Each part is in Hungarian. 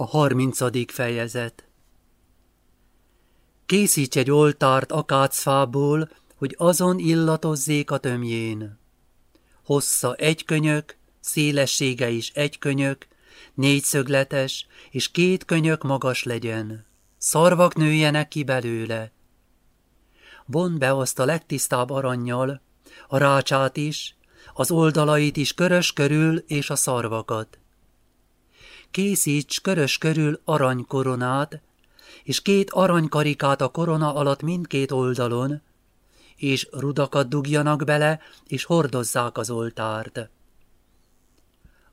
A harmincadik fejezet Készíts egy oltárt akácfából, hogy azon illatozzék a tömjén. Hossza egy könyök, szélessége is egy könyök, négyszögletes, és két könyök magas legyen. Szarvak nőjenek ki belőle. Vond be azt a legtisztább aranyjal, a rácsát is, az oldalait is körös körül és a szarvakat készíts körös körül aranykoronát, és két aranykarikát a korona alatt mindkét oldalon, és rudakat dugjanak bele, és hordozzák az oltárt.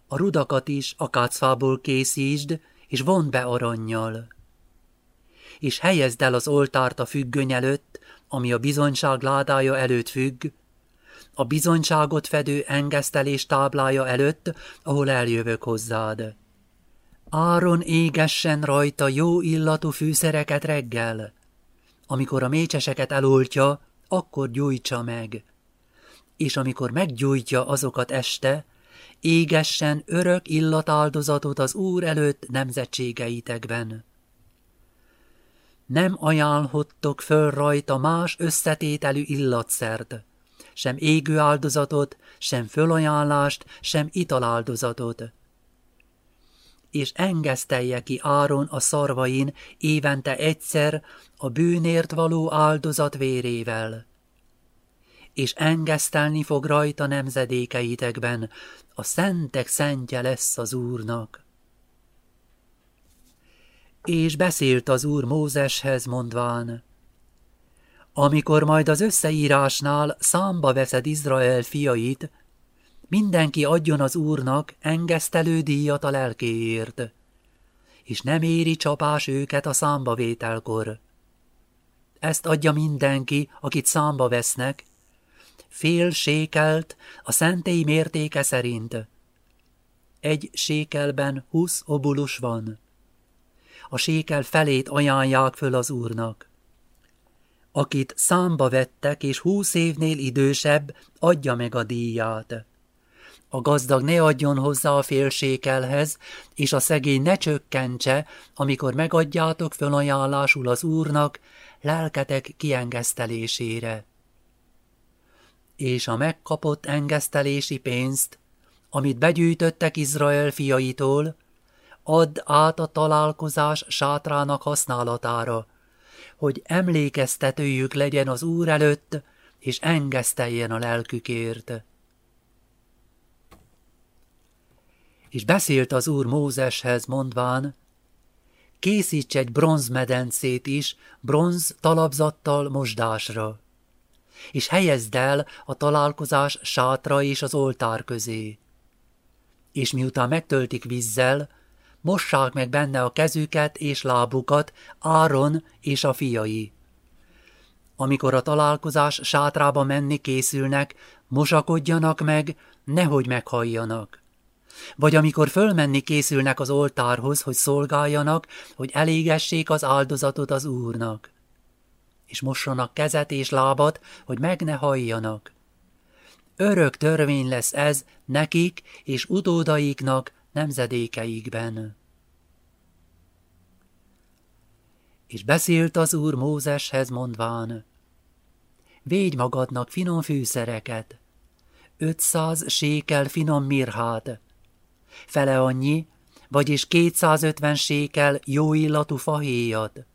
A rudakat is akácfából készítsd, és von be aranyjal. És helyezd el az oltárt a függöny előtt, ami a bizonyság ládája előtt függ, a bizonyságot fedő engesztelés táblája előtt, ahol eljövök hozzád. Áron égessen rajta jó illatú fűszereket reggel. Amikor a mécseseket eloltja, akkor gyújtsa meg. És amikor meggyújtja azokat este, égessen örök illatáldozatot az Úr előtt nemzetségeitekben. Nem ajánlhattok föl rajta más összetételű illatszert, sem égő áldozatot, sem fölajánlást, sem italáldozatot, és engesztelje ki Áron a szarvain évente egyszer a bűnért való áldozat vérével. És engesztelni fog rajta nemzedékeitekben, a szentek szentje lesz az Úrnak. És beszélt az Úr Mózeshez mondván, amikor majd az összeírásnál számba veszed Izrael fiait, Mindenki adjon az Úrnak engesztelő díjat a lelkéért, és nem éri csapás őket a számbavételkor. Ezt adja mindenki, akit számba vesznek, fél sékelt a szentély mértéke szerint. Egy sékelben húsz obulus van. A sékel felét ajánlják föl az Úrnak. Akit számba vettek, és húsz évnél idősebb, adja meg a díját. A gazdag ne adjon hozzá a félsékelhez, és a szegény ne csökkentse, amikor megadjátok fölajánlásul az Úrnak, lelketek kiengesztelésére. És a megkapott engesztelési pénzt, amit begyűjtöttek Izrael fiaitól, add át a találkozás sátrának használatára, hogy emlékeztetőjük legyen az Úr előtt, és engeszteljen a lelkükért. És beszélt az úr Mózeshez mondván, készíts egy bronzmedencét is, bronz talapzattal mosdásra, és helyezd el a találkozás sátra és az oltár közé. És miután megtöltik vízzel, mossák meg benne a kezüket és lábukat Áron és a fiai. Amikor a találkozás sátrába menni készülnek, mosakodjanak meg, nehogy meghalljanak vagy amikor fölmenni készülnek az oltárhoz, hogy szolgáljanak, hogy elégessék az áldozatot az Úrnak. És mossanak kezet és lábat, hogy meg ne halljanak. Örök törvény lesz ez nekik és utódaiknak nemzedékeikben. És beszélt az Úr Mózeshez mondván, Védj magadnak finom fűszereket, ötszáz sékel finom mirhát, fele annyi, vagyis 250 sékel jó illatú fahéjat,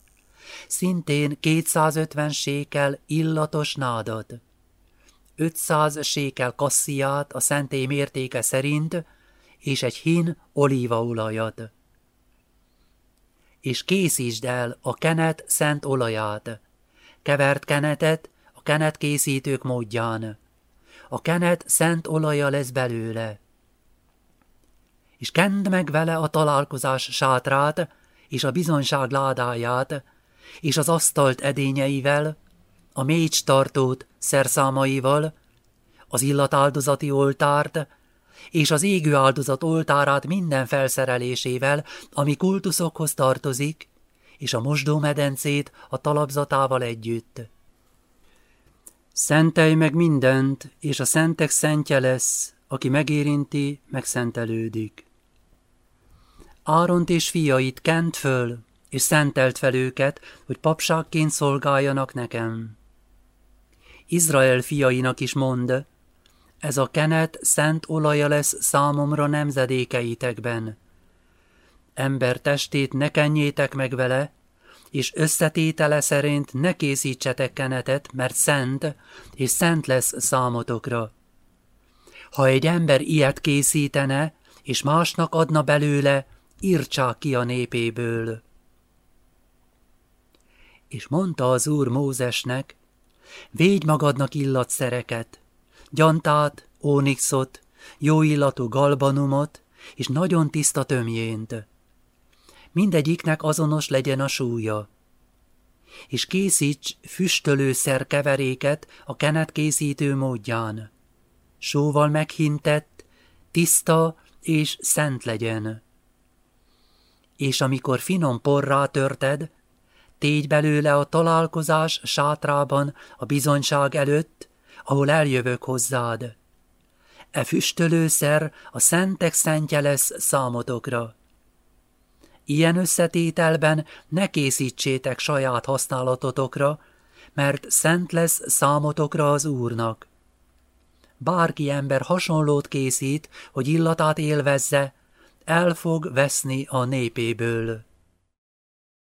szintén 250 sékel illatos nádat, 500 sékel kassziát a szentély mértéke szerint, és egy hin olívaolajat. És készítsd el a kenet szent olaját, kevert kenetet a kenet készítők módján. A kenet szent olaja lesz belőle és kend meg vele a találkozás sátrát, és a bizonyság ládáját, és az asztalt edényeivel, a mécs tartót szerszámaival, az illatáldozati oltárt, és az égő áldozat oltárát minden felszerelésével, ami kultuszokhoz tartozik, és a mosdómedencét a talapzatával együtt. Szentelj meg mindent, és a szentek szentje lesz, aki megérinti, megszentelődik. Áront és fiait kent föl, és szentelt fel őket, hogy papságként szolgáljanak nekem. Izrael fiainak is mond, ez a kenet szent olaja lesz számomra nemzedékeitekben. Ember testét ne kenjétek meg vele, és összetétele szerint ne készítsetek kenetet, mert szent, és szent lesz számotokra. Ha egy ember ilyet készítene, és másnak adna belőle, írtsák ki a népéből. És mondta az úr Mózesnek, védj magadnak illatszereket, gyantát, ónixot, jó illatú galbanumot, és nagyon tiszta tömjént. Mindegyiknek azonos legyen a súlya. És készíts füstölőszer keveréket a kenet készítő módján. Sóval meghintett, tiszta és szent legyen. És amikor finom porrá törted, tégy belőle a találkozás sátrában a bizonyság előtt, ahol eljövök hozzád. E füstölőszer a szentek szentje lesz számotokra. Ilyen összetételben ne készítsétek saját használatotokra, mert szent lesz számotokra az Úrnak. Bárki ember hasonlót készít, hogy illatát élvezze, el fog veszni a népéből.